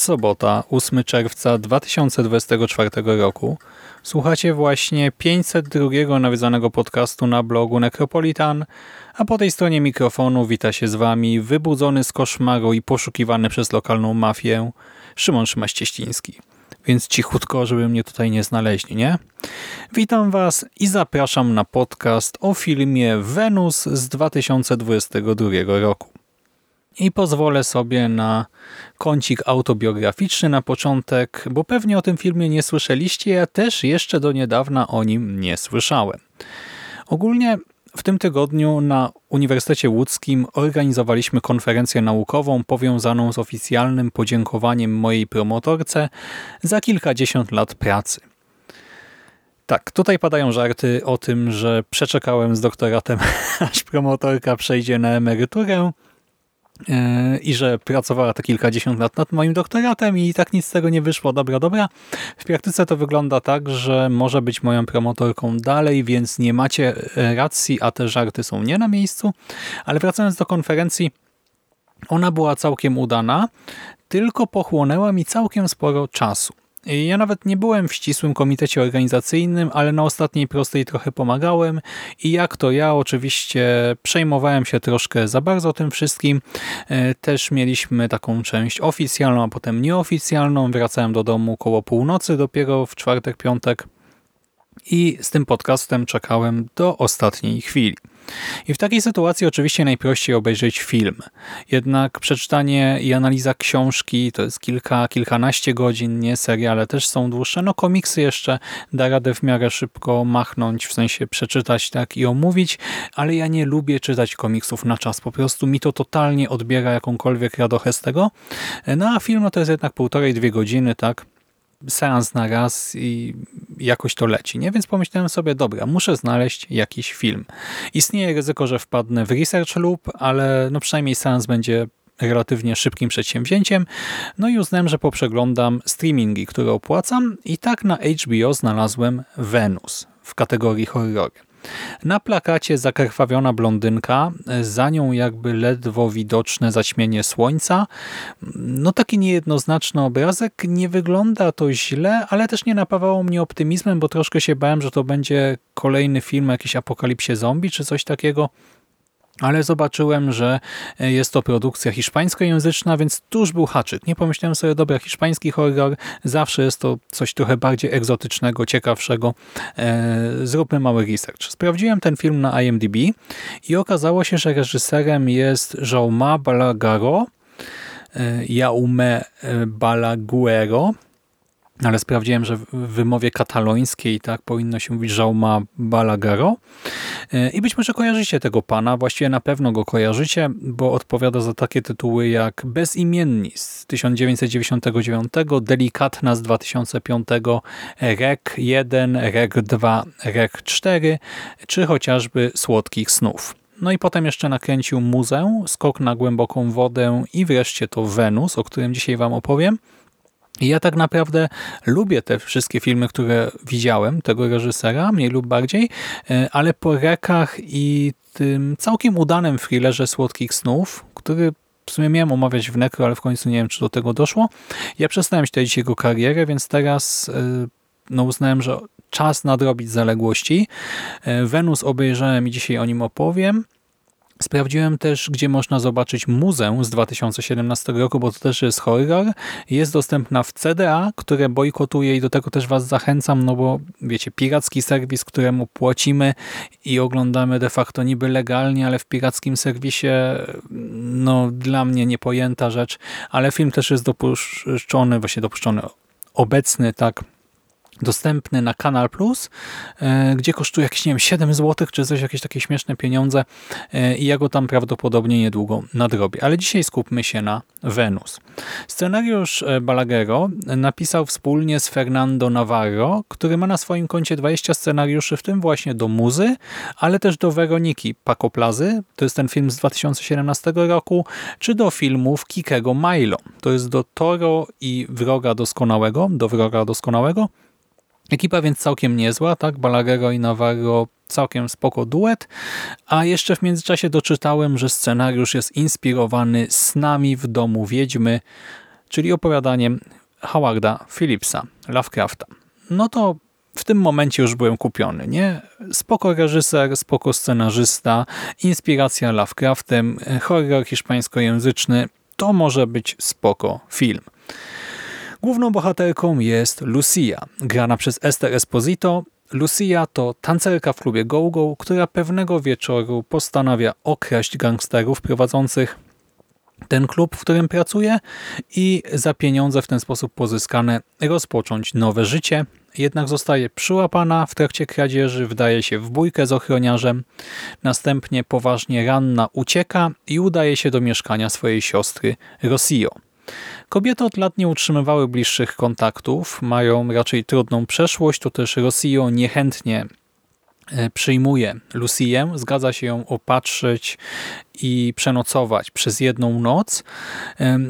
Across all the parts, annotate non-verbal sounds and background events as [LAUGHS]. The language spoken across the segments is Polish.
Sobota, 8 czerwca 2024 roku. Słuchacie właśnie 502 nawiedzonego podcastu na blogu Necropolitan, a po tej stronie mikrofonu wita się z Wami wybudzony z koszmaru i poszukiwany przez lokalną mafię Szymon Szymaścieściński. Więc cichutko, żeby mnie tutaj nie znaleźli, nie? Witam Was i zapraszam na podcast o filmie Venus z 2022 roku. I pozwolę sobie na kącik autobiograficzny na początek, bo pewnie o tym filmie nie słyszeliście, ja też jeszcze do niedawna o nim nie słyszałem. Ogólnie w tym tygodniu na Uniwersytecie Łódzkim organizowaliśmy konferencję naukową powiązaną z oficjalnym podziękowaniem mojej promotorce za kilkadziesiąt lat pracy. Tak, tutaj padają żarty o tym, że przeczekałem z doktoratem, [LAUGHS] aż promotorka przejdzie na emeryturę, i że pracowała te kilkadziesiąt lat nad moim doktoratem i tak nic z tego nie wyszło. Dobra, dobra. W praktyce to wygląda tak, że może być moją promotorką dalej, więc nie macie e, racji, a te żarty są nie na miejscu. Ale wracając do konferencji, ona była całkiem udana, tylko pochłonęła mi całkiem sporo czasu. Ja nawet nie byłem w ścisłym komitecie organizacyjnym, ale na ostatniej prostej trochę pomagałem i jak to ja oczywiście przejmowałem się troszkę za bardzo tym wszystkim. E, też mieliśmy taką część oficjalną, a potem nieoficjalną. Wracałem do domu koło północy dopiero w czwartek, piątek i z tym podcastem czekałem do ostatniej chwili. I w takiej sytuacji oczywiście najprościej obejrzeć film. Jednak przeczytanie i analiza książki to jest kilka, kilkanaście godzin, nie seriale też są dłuższe. No komiksy jeszcze da radę w miarę szybko machnąć, w sensie przeczytać tak i omówić, ale ja nie lubię czytać komiksów na czas. Po prostu mi to totalnie odbiera jakąkolwiek radochę z tego. No a film no to jest jednak półtorej, dwie godziny, tak? Seans na raz i jakoś to leci, nie? Więc pomyślałem sobie, dobra, muszę znaleźć jakiś film. Istnieje ryzyko, że wpadnę w research loop, ale no przynajmniej seans będzie relatywnie szybkim przedsięwzięciem. No i uznałem, że poprzeglądam streamingi, które opłacam i tak na HBO znalazłem Venus w kategorii horrory. Na plakacie zakrwawiona blondynka, za nią jakby ledwo widoczne zaćmienie słońca. No taki niejednoznaczny obrazek, nie wygląda to źle, ale też nie napawało mnie optymizmem, bo troszkę się bałem, że to będzie kolejny film o jakiejś apokalipsie zombie czy coś takiego ale zobaczyłem, że jest to produkcja hiszpańskojęzyczna, więc tuż był haczyk. Nie pomyślałem sobie, dobra, hiszpański horror, zawsze jest to coś trochę bardziej egzotycznego, ciekawszego. E, zróbmy mały research. Sprawdziłem ten film na IMDb i okazało się, że reżyserem jest Jaume Balagaro, e, Jaume Balaguero, ale sprawdziłem, że w wymowie katalońskiej tak powinno się mówić Jaume Balagaro. E, I być może kojarzycie tego pana, właściwie na pewno go kojarzycie, bo odpowiada za takie tytuły jak Bezimienni z 1999, Delikatna z 2005, Rek 1, Rek 2, Rek 4, czy chociażby Słodkich Snów. No i potem jeszcze nakręcił Muzę, Skok na głęboką wodę i wreszcie to Wenus, o którym dzisiaj wam opowiem. Ja tak naprawdę lubię te wszystkie filmy, które widziałem, tego reżysera, mniej lub bardziej, e, ale po rekach i tym całkiem udanym thrillerze Słodkich Snów, który w sumie miałem omawiać w Necro, ale w końcu nie wiem, czy do tego doszło. Ja przestałem śledzić jego karierę, więc teraz e, no, uznałem, że czas nadrobić zaległości. Wenus obejrzałem i dzisiaj o nim opowiem. Sprawdziłem też, gdzie można zobaczyć muzeum z 2017 roku, bo to też jest horror. Jest dostępna w CDA, które bojkotuje i do tego też Was zachęcam, no bo wiecie, piracki serwis, któremu płacimy i oglądamy de facto niby legalnie, ale w pirackim serwisie no dla mnie niepojęta rzecz, ale film też jest dopuszczony, właśnie dopuszczony, obecny, tak, dostępny na Kanal Plus, e, gdzie kosztuje jakieś, nie wiem, 7 zł, czy coś, jakieś takie śmieszne pieniądze e, i ja go tam prawdopodobnie niedługo nadrobię. Ale dzisiaj skupmy się na Venus. Scenariusz e, Balagero napisał wspólnie z Fernando Navarro, który ma na swoim koncie 20 scenariuszy, w tym właśnie do Muzy, ale też do Weroniki Pakoplazy, to jest ten film z 2017 roku, czy do filmów Kikego Milo, to jest do Toro i Wroga Doskonałego, do Wroga Doskonałego, Ekipa więc całkiem niezła, tak? Balagero i Navarro całkiem spoko duet, a jeszcze w międzyczasie doczytałem, że scenariusz jest inspirowany snami w domu wiedźmy, czyli opowiadaniem Howarda Phillipsa, Lovecrafta. No to w tym momencie już byłem kupiony, nie? Spoko reżyser, spoko scenarzysta, inspiracja Lovecraftem, horror hiszpańskojęzyczny, to może być spoko film. Główną bohaterką jest Lucia, grana przez Esther Esposito. Lucia to tancerka w klubie Go-Go, która pewnego wieczoru postanawia okraść gangsterów prowadzących ten klub, w którym pracuje i za pieniądze w ten sposób pozyskane rozpocząć nowe życie. Jednak zostaje przyłapana w trakcie kradzieży, wdaje się w bójkę z ochroniarzem, następnie poważnie ranna ucieka i udaje się do mieszkania swojej siostry Rossio. Kobiety od lat nie utrzymywały bliższych kontaktów, mają raczej trudną przeszłość, to też Rossio niechętnie przyjmuje Lucię, zgadza się ją opatrzyć i przenocować przez jedną noc.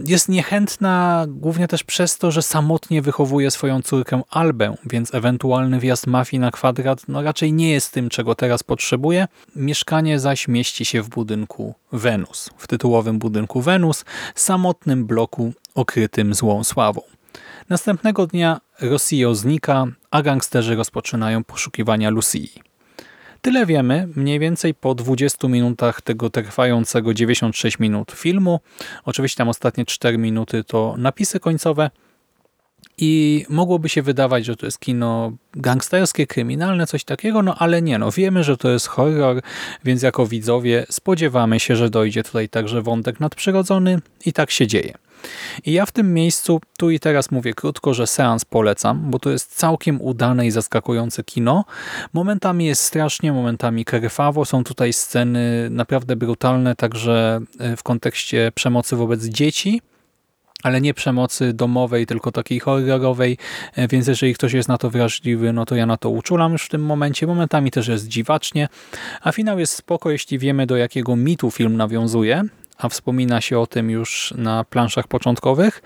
Jest niechętna głównie też przez to, że samotnie wychowuje swoją córkę Albę, więc ewentualny wjazd mafii na kwadrat no raczej nie jest tym, czego teraz potrzebuje. Mieszkanie zaś mieści się w budynku Wenus, w tytułowym budynku Wenus, samotnym bloku okrytym złą sławą. Następnego dnia Rossio znika, a gangsterzy rozpoczynają poszukiwania Lucii. Tyle wiemy mniej więcej po 20 minutach tego trwającego 96 minut filmu. Oczywiście tam ostatnie 4 minuty to napisy końcowe. I mogłoby się wydawać, że to jest kino gangsterskie, kryminalne, coś takiego, no ale nie, no wiemy, że to jest horror, więc jako widzowie spodziewamy się, że dojdzie tutaj także wątek nadprzyrodzony i tak się dzieje. I ja w tym miejscu, tu i teraz mówię krótko, że seans polecam, bo to jest całkiem udane i zaskakujące kino. Momentami jest strasznie, momentami krwawo. Są tutaj sceny naprawdę brutalne, także e, w kontekście przemocy wobec dzieci, ale nie przemocy domowej, tylko takiej horrorowej, e, więc jeżeli ktoś jest na to wrażliwy, no to ja na to uczulam już w tym momencie. Momentami też jest dziwacznie, a finał jest spoko, jeśli wiemy do jakiego mitu film nawiązuje, a wspomina się o tym już na planszach początkowych.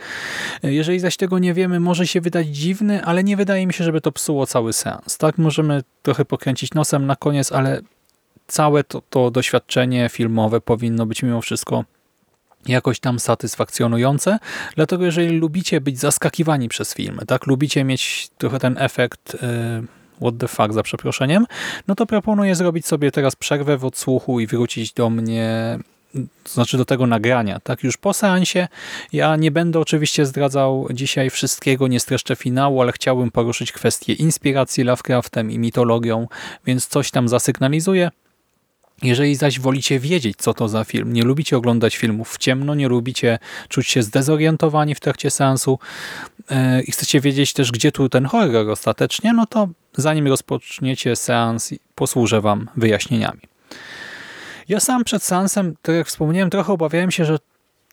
Jeżeli zaś tego nie wiemy, może się wydać dziwny, ale nie wydaje mi się, żeby to psuło cały seans. Tak, możemy trochę pokręcić nosem na koniec, ale całe to, to doświadczenie filmowe powinno być mimo wszystko jakoś tam satysfakcjonujące. Dlatego jeżeli lubicie być zaskakiwani przez filmy, tak, lubicie mieć trochę ten efekt... Yy, what the fuck za przeproszeniem, no to proponuję zrobić sobie teraz przerwę w odsłuchu i wrócić do mnie to znaczy do tego nagrania. Tak już po seansie ja nie będę oczywiście zdradzał dzisiaj wszystkiego, nie streszczę finału, ale chciałbym poruszyć kwestię inspiracji Lovecraftem i mitologią, więc coś tam zasygnalizuję. Jeżeli zaś wolicie wiedzieć, co to za film, nie lubicie oglądać filmów w ciemno, nie lubicie czuć się zdezorientowani w trakcie seansu yy, i chcecie wiedzieć też, gdzie tu ten horror ostatecznie, no to zanim rozpoczniecie seans, posłużę Wam wyjaśnieniami. Ja sam przed seansem, tak jak wspomniałem, trochę obawiałem się, że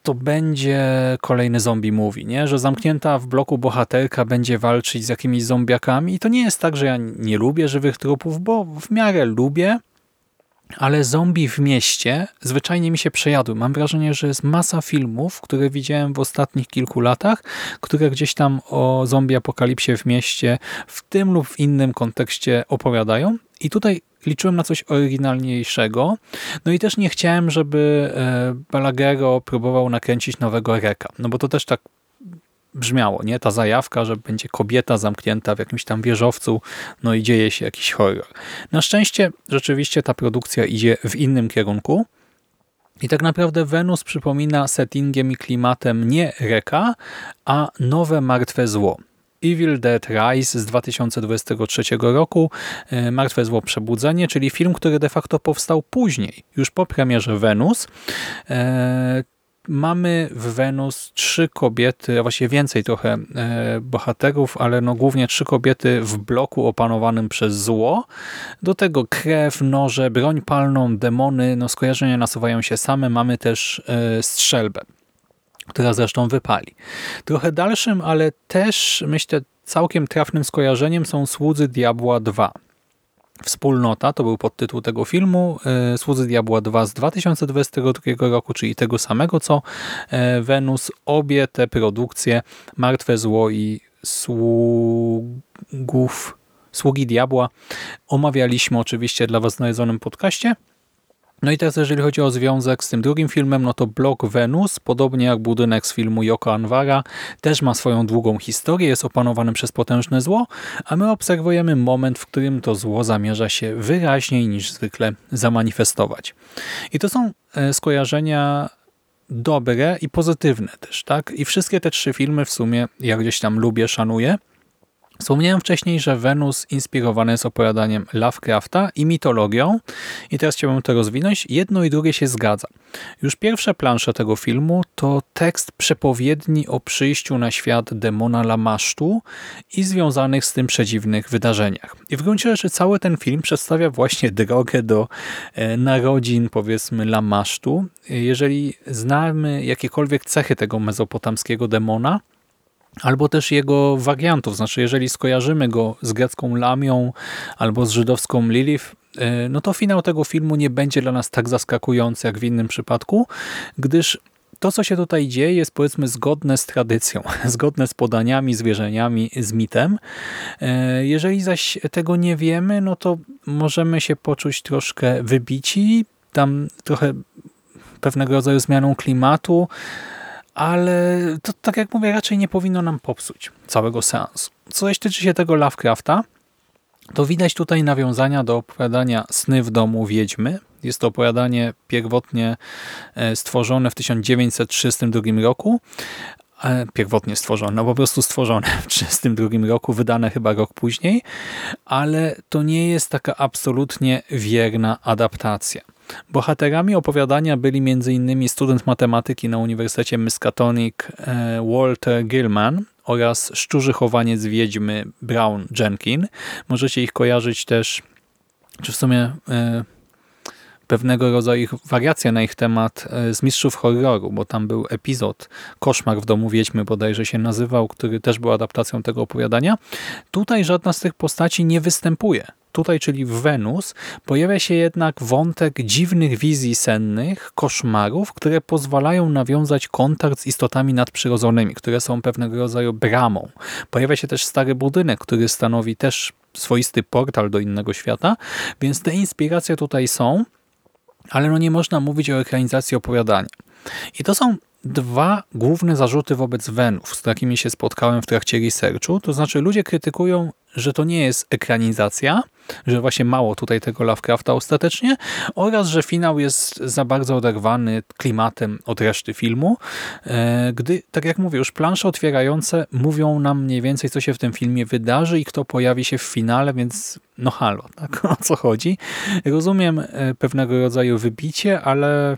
to będzie kolejny zombie movie, nie? że zamknięta w bloku bohaterka będzie walczyć z jakimiś zombiakami i to nie jest tak, że ja nie lubię żywych trupów, bo w miarę lubię, ale zombie w mieście zwyczajnie mi się przejadły. Mam wrażenie, że jest masa filmów, które widziałem w ostatnich kilku latach, które gdzieś tam o zombie apokalipsie w mieście w tym lub w innym kontekście opowiadają i tutaj liczyłem na coś oryginalniejszego. No i też nie chciałem, żeby e, Balagero próbował nakręcić nowego Reka, no bo to też tak brzmiało, nie? Ta zajawka, że będzie kobieta zamknięta w jakimś tam wieżowcu, no i dzieje się jakiś horror. Na szczęście rzeczywiście ta produkcja idzie w innym kierunku I tak naprawdę Wenus przypomina settingiem i klimatem nie Reka, a nowe martwe zło. Evil Dead Rise z 2023 roku, e, Martwe Zło Przebudzenie, czyli film, który de facto powstał później, już po premierze Wenus. E, mamy w Wenus trzy kobiety, a właściwie więcej trochę e, bohaterów, ale no głównie trzy kobiety w bloku opanowanym przez zło. Do tego krew, noże, broń palną, demony, no skojarzenia nasuwają się same. Mamy też strzelbę która zresztą wypali. Trochę dalszym, ale też myślę całkiem trafnym skojarzeniem są Słudzy Diabła 2. Wspólnota to był podtytuł tego filmu. E, Słudzy Diabła 2 z 2022 roku, czyli tego samego co e, Wenus. Obie te produkcje, Martwe Zło i Sługów, Sługi Diabła omawialiśmy oczywiście dla Was w znalezionym podcaście. No i teraz jeżeli chodzi o związek z tym drugim filmem, no to blok Wenus, podobnie jak budynek z filmu Yoko Anwara, też ma swoją długą historię, jest opanowany przez potężne zło, a my obserwujemy moment, w którym to zło zamierza się wyraźniej niż zwykle zamanifestować. I to są e, skojarzenia dobre i pozytywne też, tak? I wszystkie te trzy filmy w sumie ja gdzieś tam lubię, szanuję. Wspomniałem wcześniej, że Wenus inspirowany jest opowiadaniem Lovecrafta i mitologią i teraz chciałbym to rozwinąć. Jedno i drugie się zgadza. Już pierwsze plansze tego filmu to tekst przepowiedni o przyjściu na świat demona Lamasztu i związanych z tym przedziwnych wydarzeniach. I w gruncie rzeczy cały ten film przedstawia właśnie [LAUGHS] drogę do e, narodzin powiedzmy Lamasztu. Jeżeli znamy jakiekolwiek cechy tego mezopotamskiego demona, albo też jego wariantów. Znaczy, jeżeli skojarzymy go z grecką Lamią albo z żydowską Lilith, e, no to finał tego filmu nie będzie dla nas tak zaskakujący jak w innym przypadku, gdyż to, co się tutaj dzieje, jest powiedzmy zgodne z tradycją, [LAUGHS] zgodne z podaniami, zwierzeniami, z mitem. E, jeżeli zaś tego nie wiemy, no to możemy się poczuć troszkę wybici, tam trochę pewnego rodzaju zmianą klimatu, ale to tak jak mówię, raczej nie powinno nam popsuć całego seansu. Co jeśli tyczy się tego Lovecrafta, to widać tutaj nawiązania do opowiadania Sny w domu wiedźmy. Jest to opowiadanie pierwotnie e, stworzone w 1932 roku. E, pierwotnie stworzone, no po prostu stworzone w 1932 roku, wydane chyba rok później, ale to nie jest taka absolutnie wierna adaptacja. Bohaterami opowiadania byli m.in. student matematyki na Uniwersytecie Miskatonic e, Walter Gilman oraz szczurzy chowaniec wiedźmy Brown Jenkin. Możecie ich kojarzyć też, czy w sumie e, pewnego rodzaju wariacja na ich temat e, z Mistrzów Horroru, bo tam był epizod Koszmar w domu Wiedźmy bodajże się nazywał, który też był adaptacją tego opowiadania. Tutaj żadna z tych postaci nie występuje tutaj, czyli w Wenus, pojawia się jednak wątek dziwnych wizji sennych, koszmarów, które pozwalają nawiązać kontakt z istotami nadprzyrodzonymi, które są pewnego rodzaju bramą. Pojawia się też stary budynek, który stanowi też swoisty portal do innego świata, więc te inspiracje tutaj są, ale no nie można mówić o ekranizacji opowiadania. I to są dwa główne zarzuty wobec Wenów, z jakimi się spotkałem w trakcie researchu. To znaczy ludzie krytykują, że to nie jest ekranizacja, że właśnie mało tutaj tego Lovecrafta ostatecznie oraz, że finał jest za bardzo oderwany klimatem od reszty filmu, e, gdy, tak jak mówię, już plansze otwierające mówią nam mniej więcej, co się w tym filmie wydarzy i kto pojawi się w finale, więc no halo, tak [LAUGHS] o co chodzi. Rozumiem e, pewnego rodzaju wybicie, ale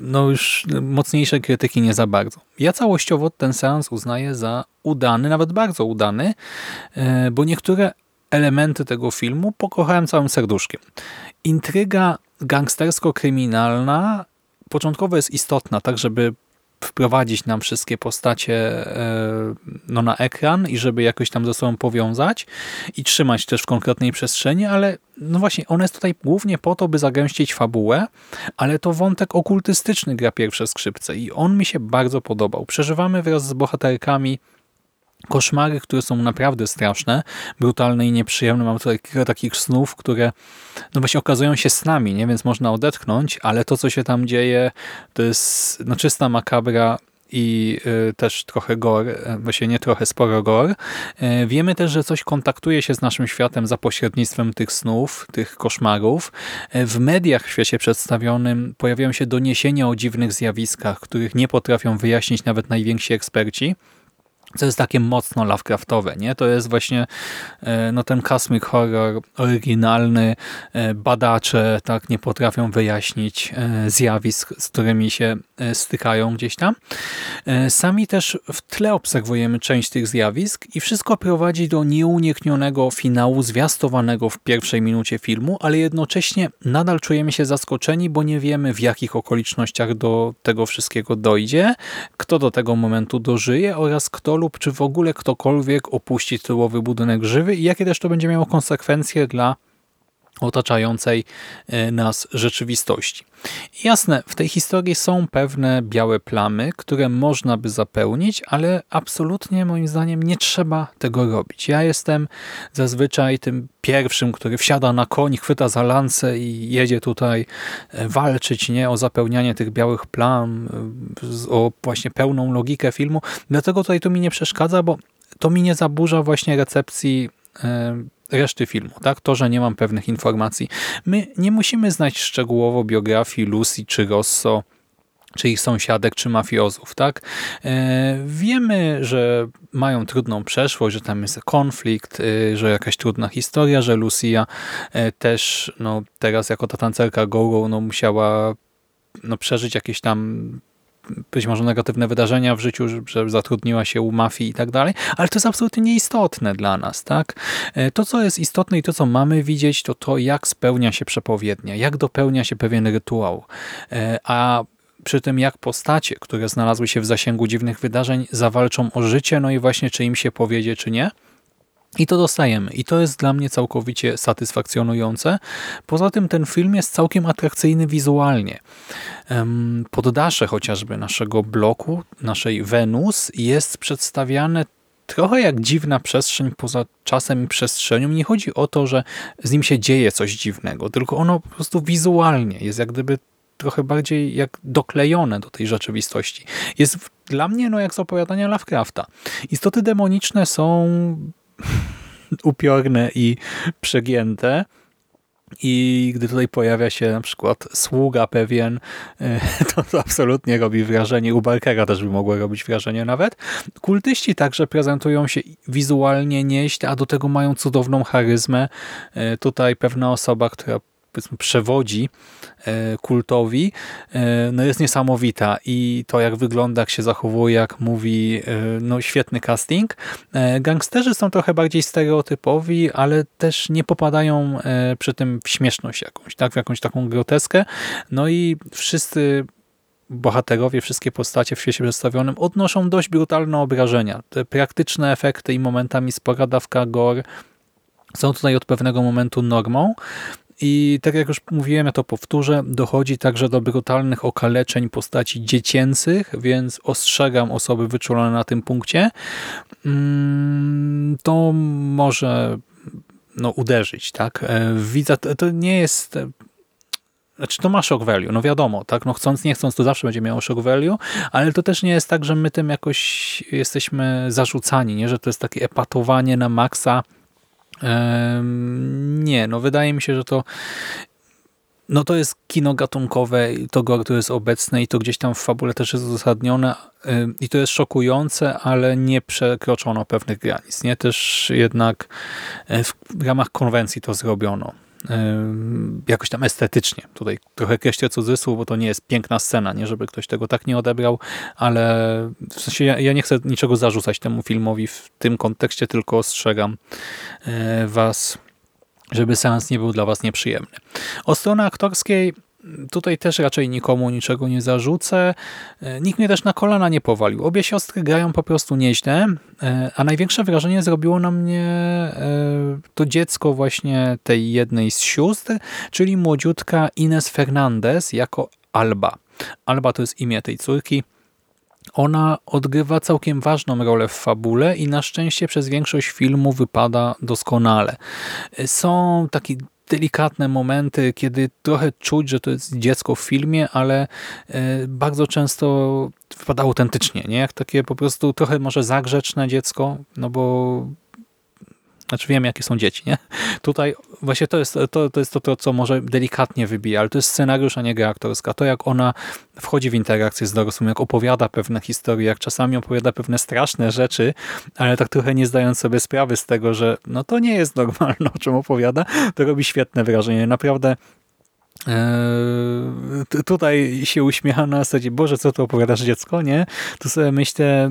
no już mocniejsze krytyki nie za bardzo. Ja całościowo ten seans uznaję za udany, nawet bardzo udany, e, bo niektóre elementy tego filmu pokochałem całym serduszkiem. Intryga gangstersko-kryminalna początkowo jest istotna, tak żeby wprowadzić nam wszystkie postacie e, no, na ekran i żeby jakoś tam ze sobą powiązać i trzymać też w konkretnej przestrzeni, ale no właśnie, ona jest tutaj głównie po to, by zagęścić fabułę, ale to wątek okultystyczny gra pierwsze skrzypce i on mi się bardzo podobał. Przeżywamy wraz z bohaterkami koszmary, które są naprawdę straszne, brutalne i nieprzyjemne. Mam tutaj kilka takich snów, które no właśnie okazują się snami, nie? więc można odetchnąć, ale to, co się tam dzieje, to jest no, czysta makabra i y, też trochę gore, właśnie nie trochę, sporo gore. Wiemy też, że coś kontaktuje się z naszym światem za pośrednictwem tych snów, tych koszmarów. W mediach w świecie przedstawionym pojawiają się doniesienia o dziwnych zjawiskach, których nie potrafią wyjaśnić nawet najwięksi eksperci co jest takie mocno Lovecraftowe, nie? To jest właśnie e, no, ten cosmic horror oryginalny. E, badacze tak nie potrafią wyjaśnić e, zjawisk, z którymi się stykają gdzieś tam. Sami też w tle obserwujemy część tych zjawisk i wszystko prowadzi do nieuniknionego finału zwiastowanego w pierwszej minucie filmu, ale jednocześnie nadal czujemy się zaskoczeni, bo nie wiemy w jakich okolicznościach do tego wszystkiego dojdzie, kto do tego momentu dożyje oraz kto lub czy w ogóle ktokolwiek opuści tyłowy budynek żywy i jakie też to będzie miało konsekwencje dla otaczającej e, nas rzeczywistości. Jasne, w tej historii są pewne białe plamy, które można by zapełnić, ale absolutnie moim zdaniem nie trzeba tego robić. Ja jestem zazwyczaj tym pierwszym, który wsiada na koń, chwyta za lance i jedzie tutaj e, walczyć nie o zapełnianie tych białych plam, e, o właśnie pełną logikę filmu. Dlatego tutaj to mi nie przeszkadza, bo to mi nie zaburza właśnie recepcji reszty filmu, tak? To, że nie mam pewnych informacji. My nie musimy znać szczegółowo biografii Lucy czy Rosso, czy ich sąsiadek, czy mafiozów, tak? E, wiemy, że mają trudną przeszłość, że tam jest konflikt, e, że jakaś trudna historia, że Lucia e, też no, teraz jako ta tancerka go no, musiała no, przeżyć jakieś tam być może negatywne wydarzenia w życiu, że zatrudniła się u mafii i tak dalej, ale to jest absolutnie nieistotne dla nas. tak? E, to, co jest istotne i to, co mamy widzieć, to to, jak spełnia się przepowiednia, jak dopełnia się pewien rytuał. E, a przy tym jak postacie, które znalazły się w zasięgu dziwnych wydarzeń, zawalczą o życie, no i właśnie czy im się powiedzie, czy nie. I to dostajemy. I to jest dla mnie całkowicie satysfakcjonujące. Poza tym ten film jest całkiem atrakcyjny wizualnie. Poddasze chociażby naszego bloku, naszej Wenus jest przedstawiane trochę jak dziwna przestrzeń poza czasem i przestrzenią. Nie chodzi o to, że z nim się dzieje coś dziwnego, tylko ono po prostu wizualnie jest jak gdyby trochę bardziej jak doklejone do tej rzeczywistości. Jest dla mnie no jak z opowiadania Lovecrafta. Istoty demoniczne są upiorne i przegięte. I gdy tutaj pojawia się na przykład sługa pewien, e, to, to absolutnie robi wrażenie. U Barkera też by mogło robić wrażenie nawet. Kultyści także prezentują się wizualnie nieźle, a do tego mają cudowną charyzmę. E, tutaj pewna osoba, która powiedzmy przewodzi e, kultowi, e, no jest niesamowita i to jak wygląda, jak się zachowuje, jak mówi, e, no świetny casting. Gangsterzy są trochę bardziej stereotypowi, ale też nie popadają przy tym w śmieszność jakąś, tak, w jakąś taką groteskę. No i wszyscy bohaterowie, wszystkie postacie w świecie przedstawionym odnoszą dość brutalne obrażenia. Te praktyczne efekty i momentami spora dawka są tutaj od pewnego momentu normą, i tak jak już mówiłem, ja to powtórzę, dochodzi także do brutalnych okaleczeń postaci dziecięcych, więc ostrzegam osoby wyczulone na tym punkcie. Mm, to może no, uderzyć, tak? E, widza, to nie jest znaczy to ma shock value, no wiadomo, tak, no chcąc, nie chcąc, to zawsze będzie miało shock value, ale to też nie jest tak, że my tym jakoś jesteśmy zarzucani, nie, że to jest takie epatowanie na maksa, nie, no wydaje mi się, że to no to jest kino gatunkowe, to które jest obecne i to gdzieś tam w fabule też jest uzasadnione i to jest szokujące, ale nie przekroczono pewnych granic. Nie też jednak e, w ramach konwencji to zrobiono jakoś tam estetycznie. Tutaj trochę kreślę cudzysłów, bo to nie jest piękna scena, nie żeby ktoś tego tak nie odebrał, ale w sensie ja, ja nie chcę niczego zarzucać temu filmowi w tym kontekście, tylko ostrzegam e, was, żeby seans nie był dla was nieprzyjemny. O stronie aktorskiej Tutaj też raczej nikomu niczego nie zarzucę. E, nikt mnie też na kolana nie powalił. Obie siostry grają po prostu nieźle, e, a największe wrażenie zrobiło na mnie e, to dziecko właśnie tej jednej z sióstr, czyli młodziutka Ines Fernandez jako Alba. Alba to jest imię tej córki. Ona odgrywa całkiem ważną rolę w fabule i na szczęście przez większość filmu wypada doskonale. Są takie delikatne momenty, kiedy trochę czuć, że to jest dziecko w filmie, ale e, bardzo często wypada autentycznie, nie? Jak takie po prostu trochę może zagrzeczne dziecko, no bo znaczy wiem, jakie są dzieci, nie? Tutaj właśnie to jest to, to, jest to, to, co może delikatnie wybija, ale to jest scenariusz, a nie gra aktorska. To, jak ona wchodzi w interakcję z dorosłym, jak opowiada pewne historie, jak czasami opowiada pewne straszne rzeczy, ale tak trochę nie zdając sobie sprawy z tego, że no to nie jest normalne, o czym opowiada, to robi świetne wrażenie. Naprawdę Eee, tutaj się uśmiecha na zasadzie, Boże, co to opowiadasz dziecko, nie? Tu sobie myślę,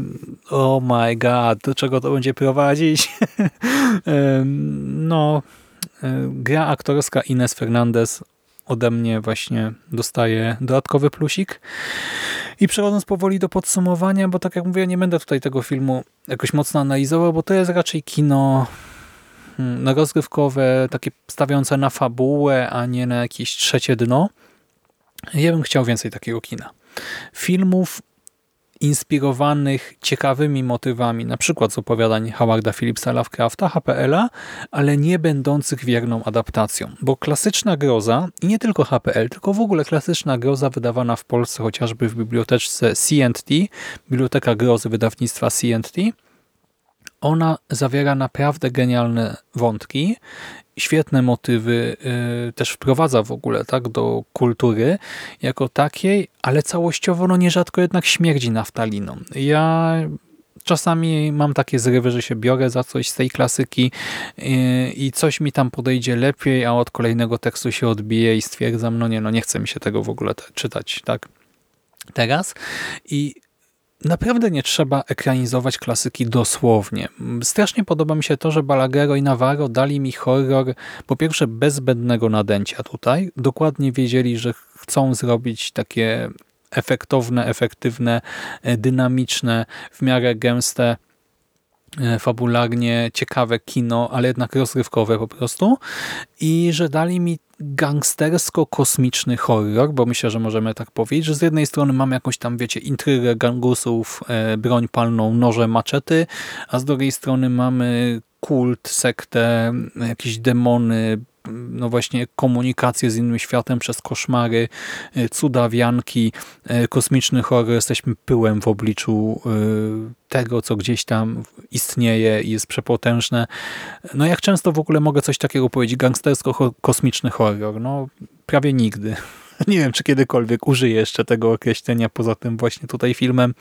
oh my god, do czego to będzie prowadzić? [LAUGHS] Eee, no, eee, gra aktorska Ines Fernandez ode mnie właśnie dostaje dodatkowy plusik. I przechodząc powoli do podsumowania, bo tak jak mówię, nie będę tutaj tego filmu jakoś mocno analizował, bo to jest raczej kino Hmm, rozgrywkowe, takie stawiające na fabułę, a nie na jakieś trzecie dno. Ja bym chciał więcej takiego kina. Filmów inspirowanych ciekawymi motywami, na przykład z opowiadań Howarda Phillipsa Lovecrafta, HPL-a, ale nie będących wierną adaptacją. Bo klasyczna groza, i nie tylko HPL, tylko w ogóle klasyczna groza wydawana w Polsce chociażby w biblioteczce C&T, Biblioteka Grozy wydawnictwa C&T, ona zawiera naprawdę genialne wątki, świetne motywy, yy, też wprowadza w ogóle tak do kultury jako takiej, ale całościowo no nierzadko jednak śmierdzi naftaliną. Ja czasami mam takie zrywy, że się biorę za coś z tej klasyki yy, i coś mi tam podejdzie lepiej, a od kolejnego tekstu się odbije i stwierdzam, no nie, no nie chce mi się tego w ogóle czytać, tak? Teraz. I Naprawdę nie trzeba ekranizować klasyki dosłownie. Strasznie podoba mi się to, że Balagero i Navarro dali mi horror, po pierwsze bez zbędnego nadęcia tutaj. Dokładnie wiedzieli, że chcą zrobić takie efektowne, efektywne, e, dynamiczne, w miarę gęste fabularnie ciekawe kino, ale jednak rozrywkowe po prostu. I że dali mi gangstersko-kosmiczny horror, bo myślę, że możemy tak powiedzieć, że z jednej strony mamy jakąś tam, wiecie, intrygę gangusów, e, broń palną, noże, maczety, a z drugiej strony mamy kult, sektę, jakieś demony, no właśnie komunikację z innym światem przez koszmary, e, cudawianki, e, kosmiczny horror. Jesteśmy pyłem w obliczu e, tego, co gdzieś tam istnieje i jest przepotężne. No jak często w ogóle mogę coś takiego powiedzieć? Gangstersko-kosmiczny horror? No prawie nigdy. [LAUGHS] Nie wiem, czy kiedykolwiek użyję jeszcze tego określenia poza tym właśnie tutaj filmem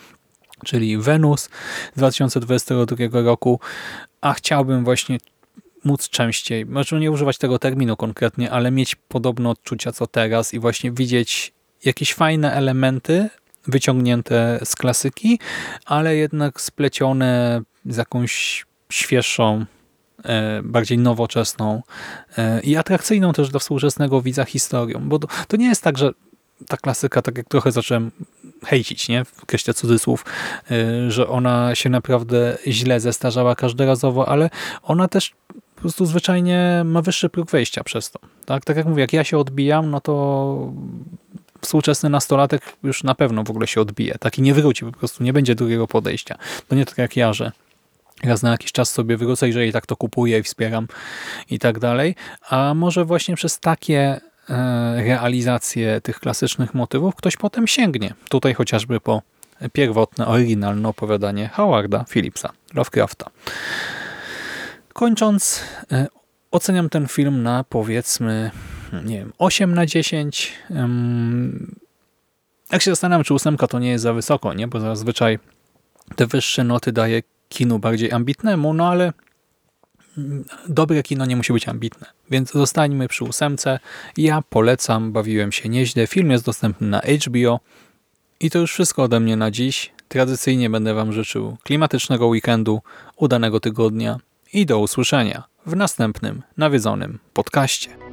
czyli Venus z 2022 roku, a chciałbym właśnie móc częściej, może nie używać tego terminu konkretnie, ale mieć podobne odczucia co teraz i właśnie widzieć jakieś fajne elementy wyciągnięte z klasyki, ale jednak splecione z jakąś świeższą, e, bardziej nowoczesną e, i atrakcyjną też dla współczesnego widza historią. Bo to nie jest tak, że ta klasyka, tak jak trochę zacząłem hejcić, nie? w kreśle cudzysłów, e, że ona się naprawdę źle zestarzała każdorazowo, ale ona też po prostu zwyczajnie ma wyższy próg wejścia przez to. Tak, tak jak mówię, jak ja się odbijam, no to współczesny nastolatek już na pewno w ogóle się odbije. Tak i nie wróci, po prostu nie będzie drugiego podejścia. To nie tak jak ja, że raz na jakiś czas sobie wrócę, jeżeli tak to kupuję i wspieram i tak dalej. A może właśnie przez takie e, realizacje tych klasycznych motywów ktoś potem sięgnie. Tutaj chociażby po pierwotne, oryginalne opowiadanie Howarda Phillipsa, Lovecrafta. Kończąc, e, oceniam ten film na powiedzmy, nie wiem, 8 na 10. Jak się zastanawiam, czy ósemka to nie jest za wysoko, nie? Bo zazwyczaj te wyższe noty daje kinu bardziej ambitnemu, no ale dobre kino nie musi być ambitne. Więc zostańmy przy ósemce. Ja polecam, bawiłem się nieźle. Film jest dostępny na HBO. I to już wszystko ode mnie na dziś. Tradycyjnie będę Wam życzył klimatycznego weekendu, udanego tygodnia i do usłyszenia w następnym nawiedzonym podcaście.